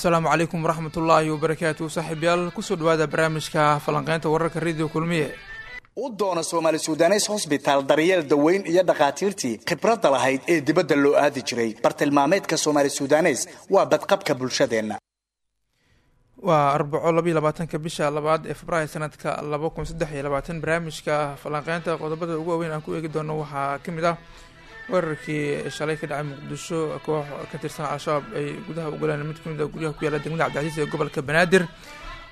asalaamu calaykum waraxmatullaahi wabarakaatu saaxiibyaal ku soo dhawaada barnaamijka falanqeynta wararka radio kulmiye. U doona soomaali sudanes hosbitaal daryeel daweyn iyo dhakhaatiirtii khibradda lahayd ee dibadda loo aadi jiray. Bartilmaameedka soomaali sudanes waa badqabka bulshadeenna. Waa arbaco labayo labaatanka bisha labaad ee februaayo sanadka laba kun saddex iyo labaatan barnaamijka falanqeynta qodobada ugu waaweyn aan ku eegi doono waxaa ka mid ah weerarkii shalay ka dhacay muqdisho koox ka tirsan al-shabaab ay gudaha u galeen mid ka mid a guryaha ku yaalla degmada cabdicasiis ee gobolka banaadir.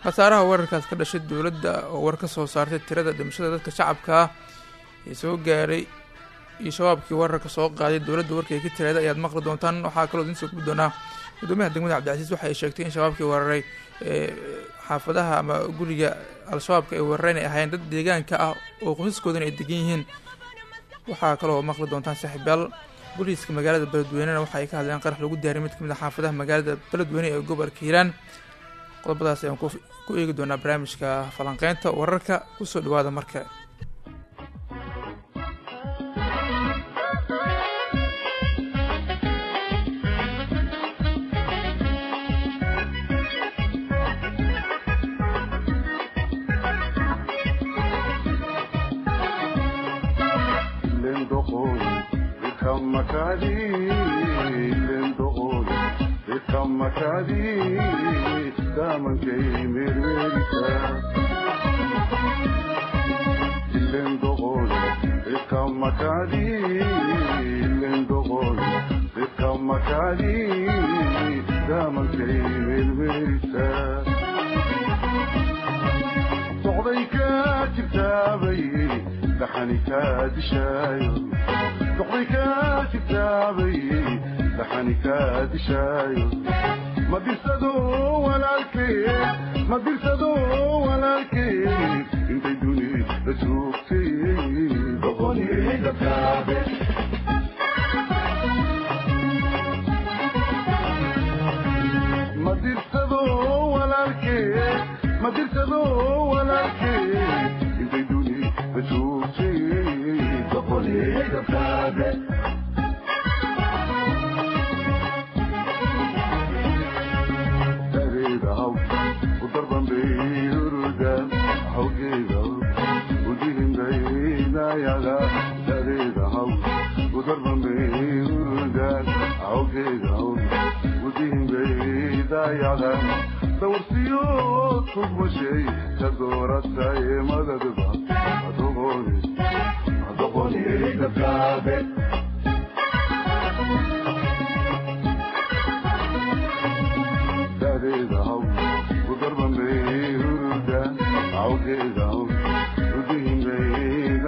Khasaaraha weerarkaas ka dhashay dowladda oo war ka soo saartay tirada dhimashada dadka shacabka ah ee soo gaaray iyo shabaabkii weerarka soo qaaday dowladda warkay ka tiraada ayaad maqli doontaan. Waxaa kaloo idiin soo gubi doonaa gudoomiyaha degmada cabdicasiis waxa ay sheegtay in shabaabkii weeraray ee xaafadaha ama guriga al-shabaabka ay weerareen ay ahaayeen dad deegaanka ah oo qosaskoodana ay degan yihiin waxaa kaloo maqli doontaan saaxiibyaal booliiska magaalada beledweynena waxa ay ka hadleen qarax lagu diyaariy mid ka mid a xaafadaha magaalada beledweyne ee gobolka hiiraan qodobadaas ayaan ku eegi doonaa barnaamijka falanqeynta wararka ku soo dhawaada madirsado walaalkey intay duni ما ترسلو ولا شيء بدوني بشوف شيء تقولي هيدا بتعبت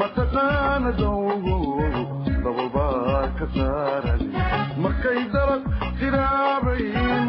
mataqaana dawgo dababa ka saaran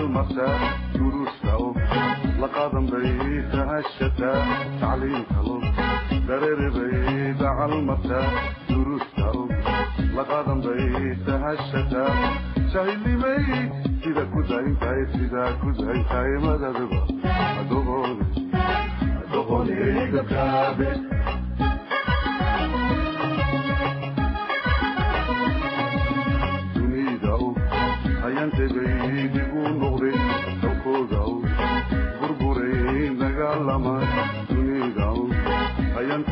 المساء جروش كعوب لقادم بيت هالشتاء تعليم كلوب درير بيت على المساء جروش كعوب لقادم بيت هالشتاء شايلي بيت سيدا كوزاين تاي سيدا كوزاين تاي مدى دبا أدوغوني أدوغوني إيقا كابت mar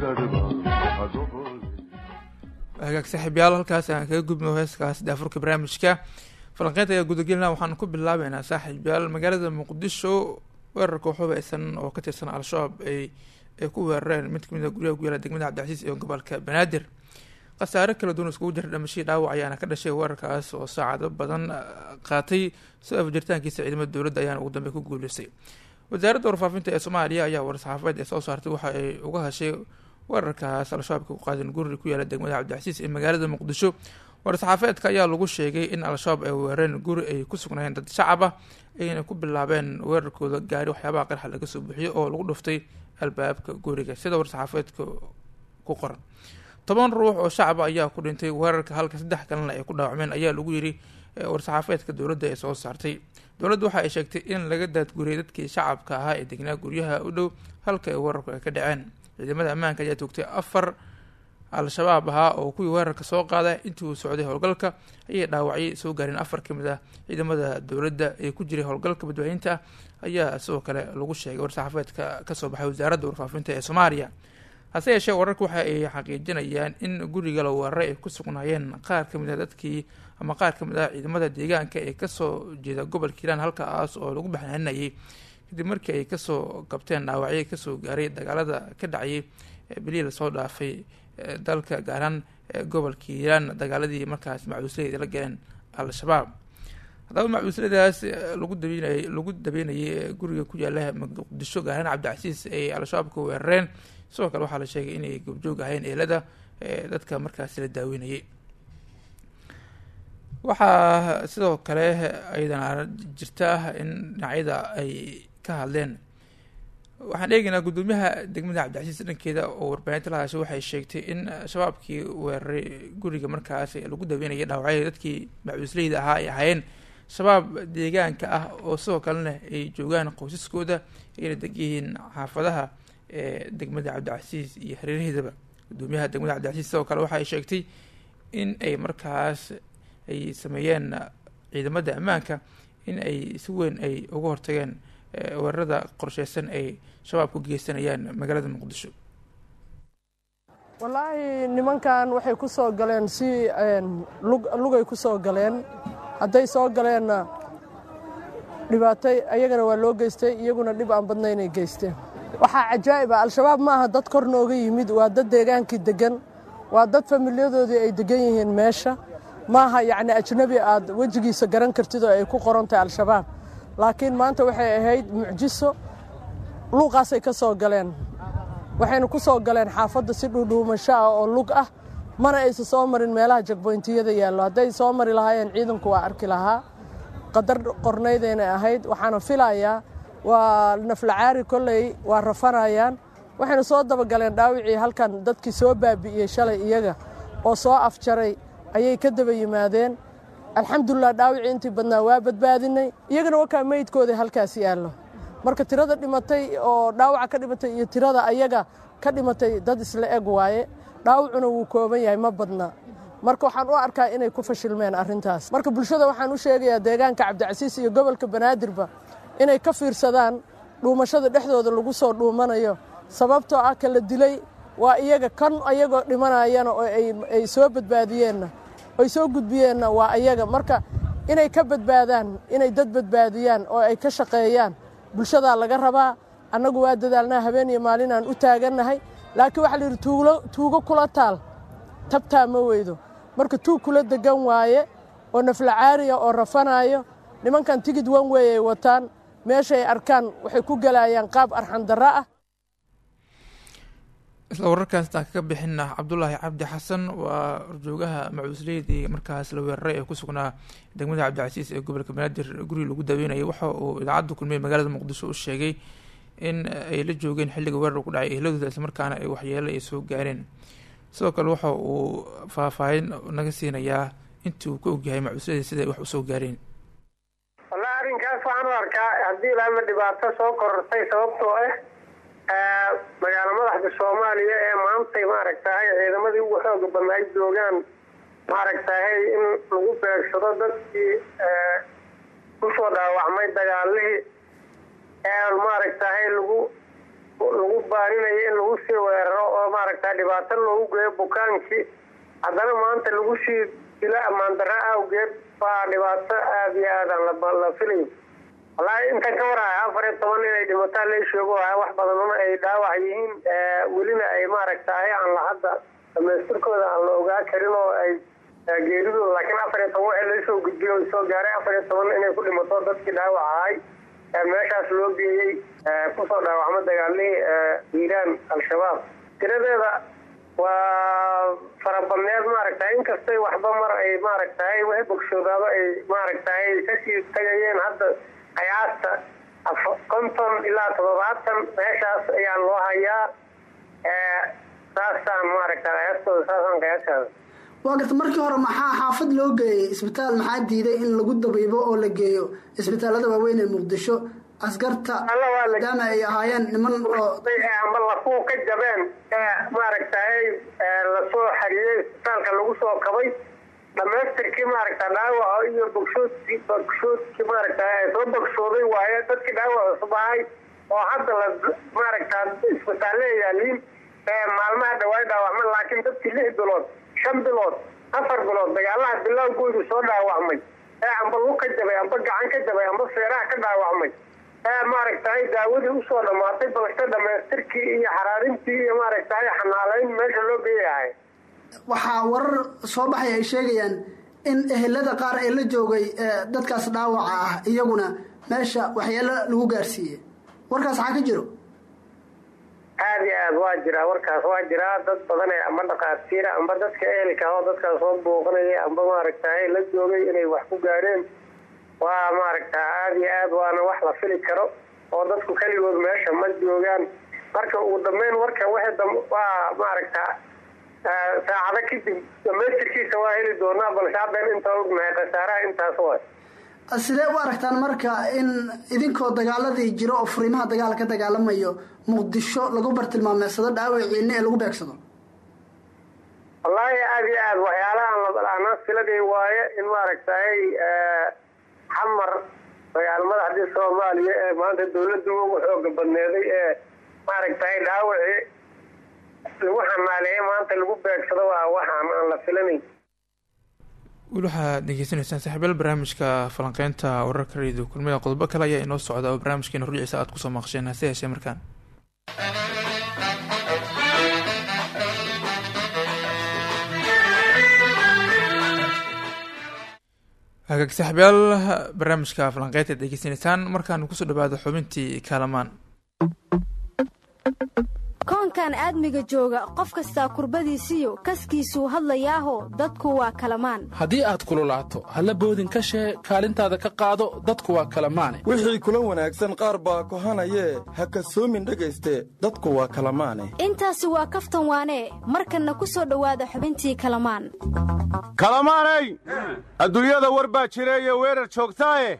kale hagaag saaxiibyaal halkaas aan kaga gudno heeskaas daafurka barnaamijka. Falanqeynta ayaa gudagelina waxaan ku bilaabeynaa saaxiibyaal magaalada muqdisho weerarka xubeysan oo ka tirsan al-shabaab ay ay ku weerareen mid ka mid a guryaha ku yaalla degmada cabdicasiis ee gobolka banaadir khasaare kala duwan iskugu jira dhamashii dhaawac ayaana ka dhashay weerarkaas oo saacado badan qaatay soo afjiritaankiisa ciidamada dowladda ayaana ugu dambe ku guuleystay. Wasaaradda warfaafinta ee soomaaliya ayaa war-saxaafadeed ee soo saartay waxa ay uga heshay weerarkaas al-shabaabka ku qaadeen guri ku yaalla degmada cabdicasiis ee magaalada muqdisho. War-saxaafeedka ayaa lagu sheegay in al-shabaab ay weerareen guri ay ku sugnaayeen dad shacab ah ayna ku bilaabeen weerarkooda gaari waxyaabaha qarxa laga soo buuxiyo oo lagu dhuftay albaabka guriga. Sida war-saxaafeedka ku qoran toban ruux oo shacaba ayaa ku dhintay weerarka halka saddex kalena ay ku dhaawacmeen ayaa lagu yiri war-saxaafeedka dowladda ee soo saartay. Dowladda waxa ay sheegtay in laga daadguriyay dadkii shacabka ahaa ee degnaa guryaha u dhow halka ay weerarku ay ka dhaceen. Ciidamada ammaanka ayaa toogtay afar al-shabaab ahaa oo kuwii weerarka soo qaada intii uu socday howlgalka ayay dhaawacyo soo gaareen afar ka mid ah. Ciidamada dowladda ee ku jiray howlgalka badbaadinta ah ayaa sidoo kale lagu sheegay war-saxaafeedka ka soo baxay wasaaradda warfaafinta ee soomaaliya hase yeeshee wararka waxa ay xaqiijinayaan in guriga la weeraray ay ku sugnaayeen qaar ka mid ah dadkii ama qaar ka mid ah ciidamada deegaanka ee ka soo jeeda gobolka hiiraan halkaas oo lagu baxnaaninayay kadib markii ay ka soo qabteen dhaawacyo ka soo gaaray dagaalada ka dhacayay bilihii la soo dhaafay dalka gaaraan gobolka hiiraan dagaaladii markaas macuusladeeda la galeen al-shabaab haddaba macuusladaas lagu dabeynay lagu dabeynayay guriga ku yaalla muqdisho gaaraan cabdicasiis ay al-shabaabka weerareen. Sidoo kale waxaa la sheegay inay goobjoog ahayn eelada dadka markaasi la daaweynayay. Waxaa sidoo kale ayadana jirta in dhinacyada ay ka hadleen. Waxaan eegaynaa guddoomiyaha degmada cabdicasiis dhankeeda oo warbaahinta la hadashay waxay sheegtay in shabaabkii weeraray guriga markaas lagu daweynayay dhaawacyada dadkii macuusleyda ahaa ay ahaayeen shabaab deegaanka ah oo sidoo kalena ay joogaan qoysaskooda ayna degyihiin xaafadaha ee degmada cabdicasiis iyo hareeraheedaba guddoomiyaha degmada cabdicasiis sidoo kale waxa ay sheegtay in ay markaas ay sameeyeen ciidamada ammaanka in ay si weyn ay uga hortageen weerarada qorsheysan ay shabaab ku geysanayaan magaalada muqdisho. Wallaahi nimankan waxay ku soo galeen si lugay ku soo galeen hadday soo galeenna dhibaatay ayagana waa loo geystay iyaguna dhib aan badna inay geysteen. Waxaa cajaa'iba al-shabaab maaha dad kor nooga yimid waa dad deegaankii deggan. Waa dad familiyadoodii ay degan yihiin meesha. Maaha yacni ajnabi aad wejigiisa garan kartid oo ay ku qoran tahay al-shabaab. Laakiin maanta waxay ahayd mucjiso luuqaasay ka soo galeen. Waxayna ku soo galeen xaafadda si dhuudhuumasho ah oo lug ah mana aysa soo marin meelaha jagboyntiyada yaallo. Hadday soo mari lahaayeen ciidanku waa arki lahaa. Qadar qornaydaynay ahayd waxaana filayaa waa naflacaari kolley waa rafanayaan. Waxayna soo dabagaleen dhaawicii halkan dadkii soo baabi'iyey shalay iyaga oo soo afjaray ayay ka daba yimaadeen. Alxamdulilah dhaawicii intii badnaa waa badbaadinay. Iyagana wakaa meydkooda halkaas yaallo. Marka tirada dhimatay oo dhaawaca ka dhimatay iyo tirada ayaga ka dhimatay dad isla eg waaye dhaawacuna wuu kooban yahay ma badna. Marka waxaan u arkaa inay ku fashilmeen arrintaas. Marka bulshada waxaan u sheegayaa deegaanka cabdicasiis iyo gobolka banaadirba inay ka fiirsadaan dhuumashada dhexdooda lagu soo dhuumanayo. Sababtoo ah kala dilay waa iyaga kan ayagoo dhimanayana oo ay soo badbaadiyeenna oy soo gudbiyeenna waa ayaga marka inay ka badbaadaan inay dad badbaadiyaan oo ay ka shaqeeyaan bulshadaa laga rabaa annagu waa dadaalnaa habeen iyo maalin aan u taagannahay laakiin waxaa la yidhi tuulo tuugo kula taal. Tabtaa ma weydo. Marka tuug kula degan waaye oo naflacaariya oo rafanaayo nimankan tigid wan wey ay wataan meeshay arkaan waxay ku gelayaan qaab arxandarro ah. Isla wararkaas intaan kaga bixina cabdulaahi cabdi xasan waa horjoogaha macuusleydii markaas la weeraray ee ku sugnaa degmada cabdicasiis ee gobolka banaadir guriga lagu daaweynayay waxa uu idaacadda kulmiye magaalada muqdisho u sheegay in ay la joogeen xilliga weerar ku dhacay ehladooda islamarkaana ay waxyeelo ay soo gaareen. Sidoo kale waxa uu faahfaahin naga siinayaa intii uu ka ogyahay macuusleyda siday wax u soo gaareen. Wallahi arrinkaas waxaan arkaa haddii ilaama dhibaato soo korortay sababtoo ah magaalo madaxda soomaaliya ee maantay maaragtahay ciidamadii ugu xooga badnaa ay joogaan maaragtahay in lagu beegsado dadkii ku soo dhaawacmay dagaalihii maaragtahay lagu lagu baaninaya in lagu sii weeraro oo maaragtahay dhibaato loogu geeyo bukaankii haddana maanta lagu sii dilo ammaan darro awgeed waa dhibaato aada iyo aadaan la filayo wallaahi intan ka waraya afar iyo toban inay dhimataan la sheego ah wax badanuna ay dhaawac yihiin welina ay maaragtahay aan la hadda dhamaystirkooda aan la ogaa karin oo ay geeridooda laakiin afar iyo toban waxay laysoo gudbiyo soo gaaray afar iyo toban inay ku dhimato dadkii dhaawac ahay meeshaas loo geeyey ku soo dhaawacmo dagaalihii hiiraan al-shabaab. Tiradeeda waa farabadneed maaragtahay inkastay waxba mar ay maaragtahay wax bogsoodaaba ay maaragtahay ka sii tagayeen hadda qiyaasta konton ilaa toddobaatan meeshaas ayaa loo hayaa saasaan maaragta qiyaastooda saasaan qiyaastaada waa garta markii hore maxaa xaafad loo geeyey isbitaal maxaa diiday in lagu dabiibo oo la geeyo isbitaalada waaweyn ee muqdisho? Askarta maadaama ay ahaayeen niman oo amba lafuu ka jabeen ee maaragtahay la soo xariyey isbitaalka lagu soo kabay dhamaystirkii maaragta dhaawaca iyo bogshoodkii bogshoodkii maaragta soo bogsooday waaye dadkii dhaawac cusub ahay oo hadda la maaragta isbitaalle yaaliin maalmaha dhawaay dhaawacma laakiin dadkii lix bilood shan bilood afar bilood dagaalaha bilowgoodu soo dhaawacmay. Ee amba lug ka jabay amba gacan ka jabay amba feeraha ka dhaawacmay. Ee maaragtahay daawadii u soo dhammaatay balse dhamaystirkii iyo xaraarintii iyo maaragtahay xanaalayn meesha loo geeyahay waxaa warar soo baxay ay sheegayaan in ehelada qaar ee la joogay dadkaas dhaawaca ah iyaguna meesha waxyaalo lagu gaarsiiyey. Warkaas maxaa ka jiro aada iyo aad waa jiraa warkaas waa jiraa. Dad badan ee amba dhakhaatiira amba dadka ehelka oo dadkaas soo booqanaya amba maaragtahay la joogay inay wax ku gaadheen. Waa maaragta aada iyo aad waana wax la fili karo oo dadku keligood meesha ma joogaan. Marka ugu dambeyn warkan wixii waa maaragta saacado kadib dhamaystirkiisa waa heli doonaa balse haddan intaa ognahay khasaaraha intaas way sidee u aragtaan marka in idinkoo dagaaladii jiro oo furiimaha dagaal ka dagaalamayo muqdisho lagu bartilmaameedsado dhaawiciina ee lagu beegsado? Wallaahi aada iyo aad waxyaalahan labala'aanaa filaday waaye in maaragtahay xamar dagaal madaxdii soomaaliya ee maanta dawladda ugu xooga badneeday ee maaragtahay dhaawacii lagu xanaaleeye maanta lagu beegsado waa waxaan aan la filanayn weli waxaad degeysanaysaan saaxiibayaal barnaamijka falanqeynta wararka radio kulmida qodobo kale ayaa inoo socda oo barnaamijkeena rujiciisa aad ku soo maqasheen hase yeeshee markaan. Hagaag saaxiibayaal barnaamijka falanqeynta ad degeysanaysaan markaan ku soo dhawaado xubintii kaalamaan koonkan aadmiga jooga qof kastaa kurbadiisiyo kaskiisuu hadlayaaho dadku waa kalamaan. Haddii aad kululaato halla boodin ka shee kaalintaada ka qaado dadku waa kalamaane. Wixii kula wanaagsan qaar baa kohanayee ha kasoomin dhegayste dadku waa kalamaane. Intaasi waa kaftan waanee markanna ku soo dhowaada xubintii kalamaan. Kalamaanay adduunyada war baa jireeye weerar joogtaaye?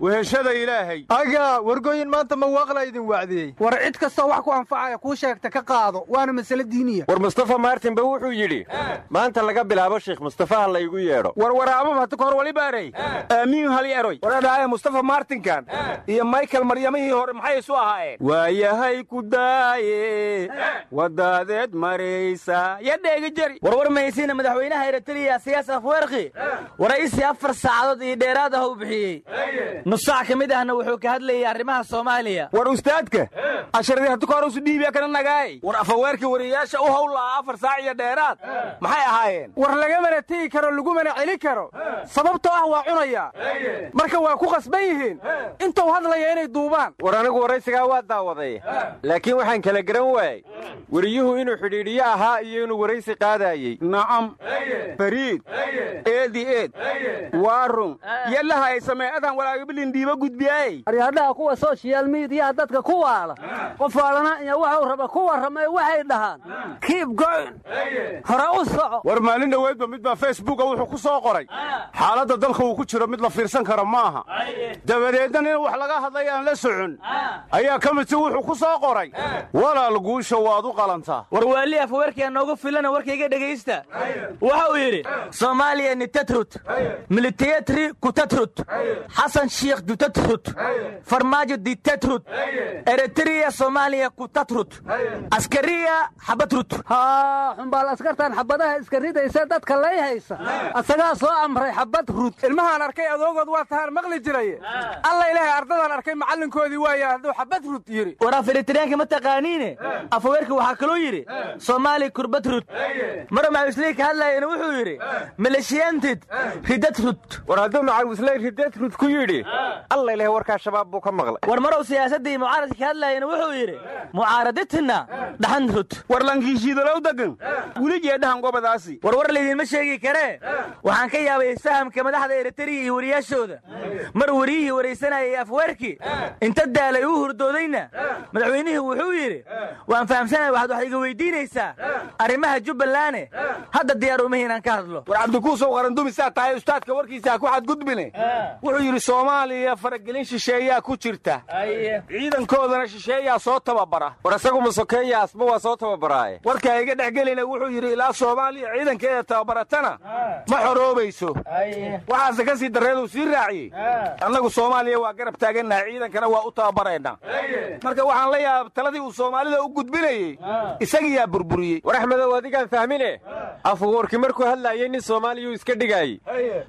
Weheshada ilaahay. Aga wargooyin maanta mawaaqla idin wacdiyey war cid kastoo wax ku anfacaya kuu sheegta ka qaado waana masale diiniya. War mustafa maartinba wuxuu yidhi maanta laga bilaabo sheekh mustafa ha laygu yeedho. Warwaraababa hata kahor wali baaray aamiin hali eroy. Waradhaaye mustafa maartinkan iyo michael maryamihii hore maxay isu ahaayeen? Waayahay ku daaye wadaadeed maraysa ya dheegi jari. Warwar mahaysiina madaxweynaha eritariya siyaas afwerki waraysi afar saacadood iyo dheeraad ah u bixiyey. Nus saac ka mid ahna wuxuu ka hadlayay arrimaha soomaaliya. War ustaadka asharadii hata kahor usu dhiibiya kana nagaa ogaay war afaweerkii wariyayaasha u howlaa afar saac iyo dheeraad. Maxay ahaayeen? War lagamana tegi karo lagumana celi karo. Sababtoo ah waa cunayaa marka waa ku qasban yihiin intuu hadlaya inay duubaan. War anigu waraysigaa waa daawaday. Laakiin waxaan kala garan waayey. Weriyuhu inuu xidhiidhiyo ahaa iyo inuu waraysi qaadaayey nacam fariid. Eedi eed. Waarun. Yallaha ay sameecadan walaagabilin dhiiba gudbiyaay. Aryaadhaha kuwa sochial midiyaha dadka ku waala. Qof waalana iyo waxuu raba ku warramay waxay dhahaan. Kiib goyn hore u soco. War maalin dhoweydba mid baa facebooka wuxuu ku soo qoray. Xaaladda dalka uu ku jiro mid la fiirsan karo maaha. Dabadeedna in wax laga hadlay aan la socon ayaa ka midsi wuxuu ku soo qoray. Walaal guusha waad u qalantaa. War waali afaweerkaa noogu filana warkayga dhegaysta. Waxa uu yidhi soomaaliya nitatrut militiyatri kutatrut xasan shiikh dutatrut farmaajo ditatrut eritriya soomaaliya kutatrut askariya xabatrut haa xumbaal askartan xabadaha iska ridaysa dadka lay haysa. Asagaa soo amray xabad rud ilmahaan arkay adoogood waa tahaan maqli jiraye alla ilaahay ardadaan arkay macallinkoodii waaya hadduu xabad rud yidhi war afiritaanka ma taqaaniine? Afaweerka waxaa kaloo yidhi soomaali kurbatrud maro macawisley ka hadlaayana wuxuu yidhi maleshiyaantid ridatrud war hadduu macawisley ridatrud ku yidhi alla ilahay warkaa shabaab buu ka maqlay. War marow siyaasaddii mucaaradka ka hadlaayana wuxuu yidhi mucaaradatina dhaxanrud war lankiishiidalow degan weligee dhahan gobadaasi war war laydinma sheegi karee waxaan ka yaabay fahamka madaxda eritariya iyo wariyaashooda. Mar wariyihii waraysanayay afweerkii. Inta daalay uu hurdoodayna. Madaxweynihii wuxuu yidhi waan fahamsanaya waxaad wax iga weydiinaysaa. Arrimaha jubbalane hadda diyaar uma inaan ka hadlo. War cabdikuusow qarandumisaa tahay ustaadka warkiisa ha ku xadgudbine. Wuxuu yidhi soomaaliya faragelin shisheeyaa ku jirta. Ciidankoodana shisheeyaa soo tababara. War isagu masokeeya asba waa soo tababaraaye warkaa iga dhex gelina wuxuu yidhi ilaa soomaaliya ciidankeeda tababaratana ma xoroobayso. Waxaase ka sii darreeduu sii raaciyey. Annagu soomaaliya waa garab taagannahay ciidankana waa u tababaraynaa marka waxaan la yaaba taladii uu soomaalida u gudbinayey isagiyaa burburiyey. War axmedow adigaan fahmine? Afuwarki markuu hadlaayey nin soomaaliyuu iska dhigaayey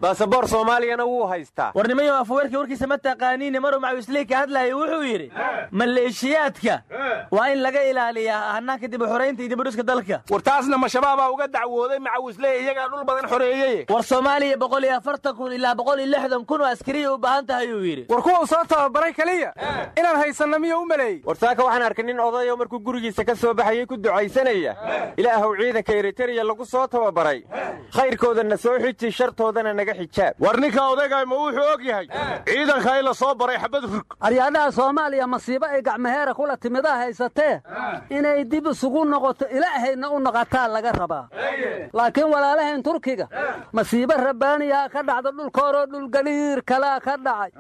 baasaboor soomaaliyana wuu haystaa war nimayo afaweerkii warkiisa ma taqaaniine maruu macawisley ka hadlaayay wuxuu yidhi maleeshiyaadka waa in laga ilaaliyaa hannaanka dib u xoraynta iyo dibudhiska dalka. War taasna ma shabaabaa uga dacwooday macawisley iyagaa dhul badan xoreeyey. War soomaaliya boqol iyo afartan kun ilaa boqol iyo lixdan kun oo askariya u baahan tahay uu yidhi. War kuwa soo tababaray keliya inaan haysanna miyo u maleeyey war saaka waxaan arkay nin odayo markuu gurigiisa ka soo baxayey ku ducaysanaya. Ilaahow ciidanka eritariya lagu soo tababaray. Khayrkoodana soo xiji shartoodana naga xijaab. War ninka odaygaay ma wuxuu og yahay? Ciidanka in la soo baray xabad rug. Aryaadhaha soomaaliya masiibo ay gacmaheera kula timidaa haysatee inay dib isugu noqoto ilaahayna u noqotaa laga rabaa. Laakiin walaalahayn turkiga masiibo rabbaaniyaa ka dhacda dhulkooroo dhulgaliir kalaa ka dhacay.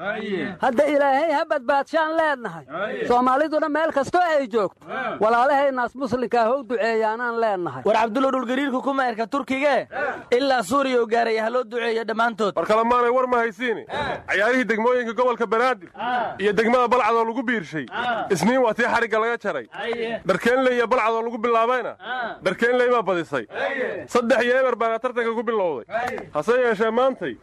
Hadda ilaahay ha badbaadshaan leennahay. Soomaaliduna meel kastoo ay joogto walaalahaynaas muslimkaa how duceeyaanaan leennahay. War cabdullow dhulgariirku kuma erka turkigee ilaa suuriya u gaaraya ha loo duceeyo dhammaantood. War kalemaanay war ma haysiine cayaarihii degmooyinka gobolka banaadir iyo degmada balcadoo lagu biirshay isniin waa tii xadhigga laga jaray dharkeenley iyo balcadoo lagu bilaabayna? Dharkeenley baa badisay. Saddex iyo eber baana tartanka ku bilowday hase yeeshee maantay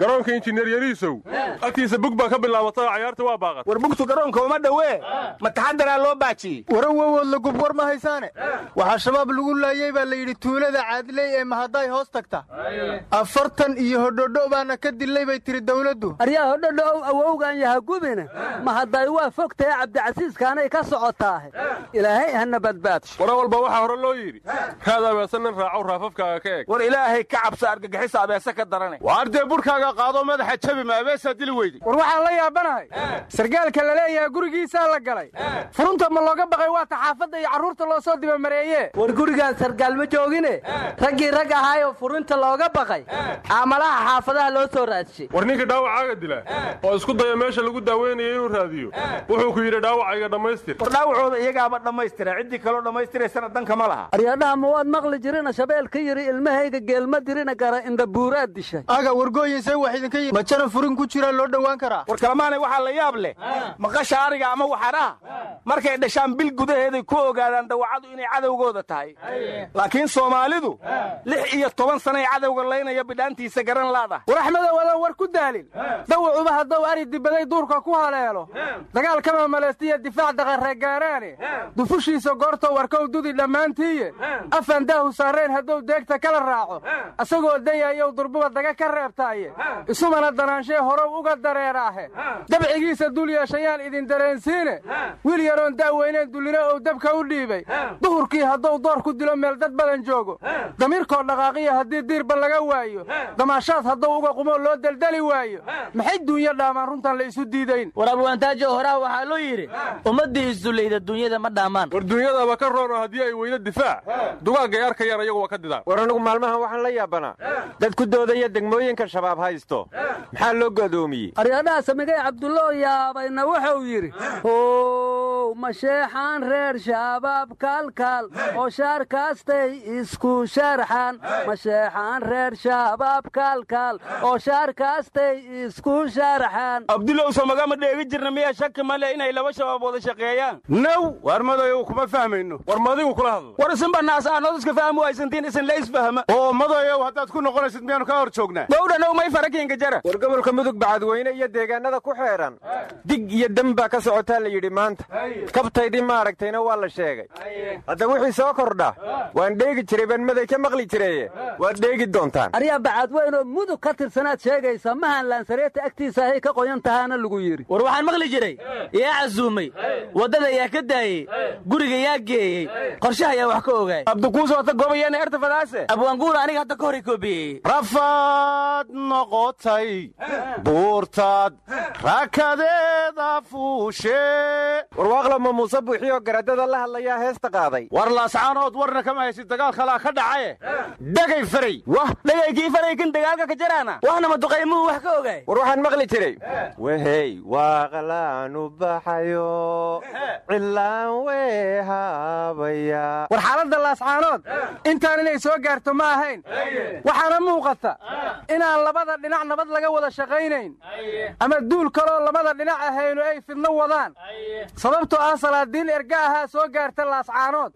garoonka injineer yariisow agtiisa bug baa ka bilaabatay oo cayaarta waa baaqat war bugtu garoonka uma dhowee. Ma taxadaraa loo baajiyey. Warawowood la gub war ma haysaane? Waxaa shabaab lagu laayey baa la yidhi tuulada caadiley ee mahadday hoos tagta. Afartan iyo hodhodho baana ka dilay bay tiri dawladdu. Aryaa hodhodho ow awowgan yaha gubine? Mahadday waa fogtahe cabdicasiiskaanay ka socotaahe ilaahay hana badbaadsho wara walba waxaa hore loo yidhi raad nin raacow raafafkaaga ka eg war ilaahay ka cabsa argagixisa abeese ka darane. Waardee burkaaga qaado madaxa jabi ma abeesaa dili weyday war waxaan la yaabanahay. Sargaalka la leeyahay gurigiisaa la galay. Furunta ma looga baqay waata xaafadda iyo carruurta loo soo dibamareeye war gurigaan sargaal ma joogine? Raggii rag ahaayoo furinta looga baqay. Caamalaha xaafadaha loo soo raadshay war ninka dhaawacaaga dila oo isku daya meesha lagu daaweynayo inuu raadiyo wuxuu ku yidhi dhaawacayga dhammaystir. War dhaawacooda iyagaaba dhammaystira ciddii kaloo dhammaystiraysana danka ma laha. Aryadhaha ma waad maqli jirina shabeel ka yidhi ilmahayga geelma dirina gara indhabuuraad dishay aga wargooyinsay wax idinka yii majana furin ku jiraa loo dhowaan karaa? War kalamaanay waxaa la yaab leh. Maqasha ariga ama waxaraha markay dhashaan bil gudaheeday ku ogaadaan dawacadu inay cadowgooda tahay. Laakiin soomaalidu lix iyo toban sanay cadowga laynaya bidhaantiisa garan laada. War axmedow adoo war ku daalin. Dawacuba haddou ari dibaday duurka ku haleelo. Dagaal kama maleystiya difaac daqarreegaaraane dufushi dushiisa goortou warkow dudi dhammaantiiye afan daahu saareen hadduu deegta kala raaco. Asagoo dayayow durbuba daga ka reebtaaye. Isumana danaanshay horow uga dareeraahe. Dabcigiisa dul yeeshayaan idin dareensiine. Wiil yaroon da'weyneen dullina ou dabka u dhiibay. Duhurkii hadduu door ku dilo meel dad badan joogo. Damiirkoo dhaqaaqiya haddii diirba laga waayo. Damaashaad hadduu uga qumoo loo deldeli waayo. Maxay duunya dhaamaan? Runtaan la isu diidayn. War abwaantaajo horaha waxaa loo yidhi ummaddii isdullayda dunyada ma dhaamaan war duunyadaba ka roon oo haddii ay weydo difaac. Dugaagay arkayaan ayagu waa ka didaan war anigu maalmahan waxaan la yaabanaa dad ku doodaya degmooyinka shabaab haysto. Maxaa loo go'doomiyey aryadhaha samigay cabdulloo yaabayna wuxuu yidhi how masheexaan reer shabaab kaalkaal oo shaarkaastay isku sharxaan masheexaan reer shabaab kaalkaal oo shaarkaastay isku sharxaan abdulow somagama dheegi jirna? Miyaa shaki male inay laba shabaab wada shaqeeyaan? Now waar madayow kuma fahmayno. War madigu kula hadlo. War isinbanaas aanod iska fahmi waysantiin isin la isfahma. Oo madayow haddaad ku noqonaysid miyaanu ka hor joognaa. Dhowdhanow may farakiinka jara. War gobolka mudug bacadweyne iyo deegaanada ku xeedhan dig iyo dem baa ka socotaa la yidhi maanta kabtaydii maaragtayna waa la sheegay. Hadda wixii soo kordha waan dheegi jiray baan maday ka maqli jireye waad dheegi doontaan. Aryaa bacadweynoo mudug ka tirsanaad sheegaysa mahan laansareeta agtiisa ahay ka qoyan tahaana lagu yidhi. War waxaan maqli jiray. Yaa casuumay. Waddada yaa ka daayey guriga yaa geeyey qorshaha yaa wax ka ogaay. Abdikuusota gobayana ertafadaase abwaanguur aniga hadda ka hor i koobiyey rafaad noqotay buurtaad rakadeeda fuushe warwaaqlama muuse buuxiyoo garadada la hadlayaa heesta qaaday. War laascaanood warna kama haysid dagaal kalaa ka dhacaye dhegay faray. Wah dhagaykii faraykan dagaalka ka jaraana. Waxna maduqaymuhu wax ka ogaay? War waxaan maqli jiray. Wehey waaqlaanu baxayo. Cilaan weehaabaya war xaaladda laascaanood intaan inay soo gaarto ma ahayn. Waxaana muuqata inaan labada dhinac nabad laga wada shaqaynayn. Ama duul kaloo labada dhinac ahaynu ay fidno wadaan ah salaadiin erga ahaa soo gaarta laascaanood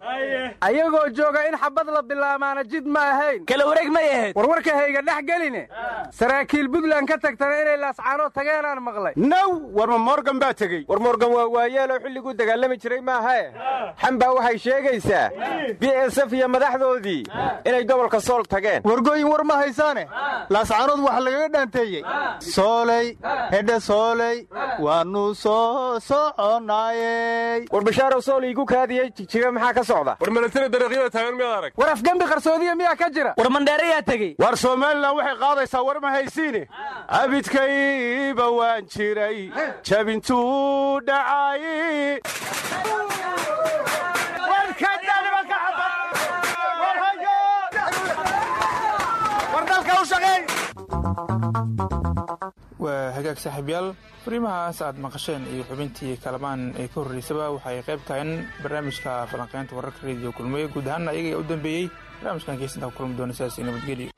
ayagoo jooga in xabad la bilaamaana jid ma ahayn. Kala wareeg may ahayd warwarka hayga dhex geline. Saraakiil buntland ka tagtana inay laascaanood tageenaan maqlay. Now warma morgan baa tegey. War morgan waa waayeeloo xilliguu dagaalami jiray maahae xambaa waxay sheegaysaa b s f iyo madaxdoodii inay gobolka sool tageen. Wargooyin war ma haysaane? Laascaanood waxa lagaga dhaanteeyey. Sooley hedhe sooley waannu soo soconnaayey war bashaarow sool iigu kaadiyey jigjiga maxaa ka socda? War milatari dariiqyada taagan miyaad arag? War afgembi qarsoodiya miyaa ka jira? War mandheere yaa tegey. War somalilan waxay qaadaysaa war ma haysiine abidkayba waan jiray jabintuu dhacay waa hagaag saaxiibyaal. Fariimahaas aad maqasheen iyo xubintii kalamaan ee ka horreysaba waxay qayb tahayn barnaamijka falanqaynta wararka rediyo kulmiye guud ahaanna ayaga u dambeeyey barnaamijkan keisantaa ku kulmi doona sidaas nabadgelyo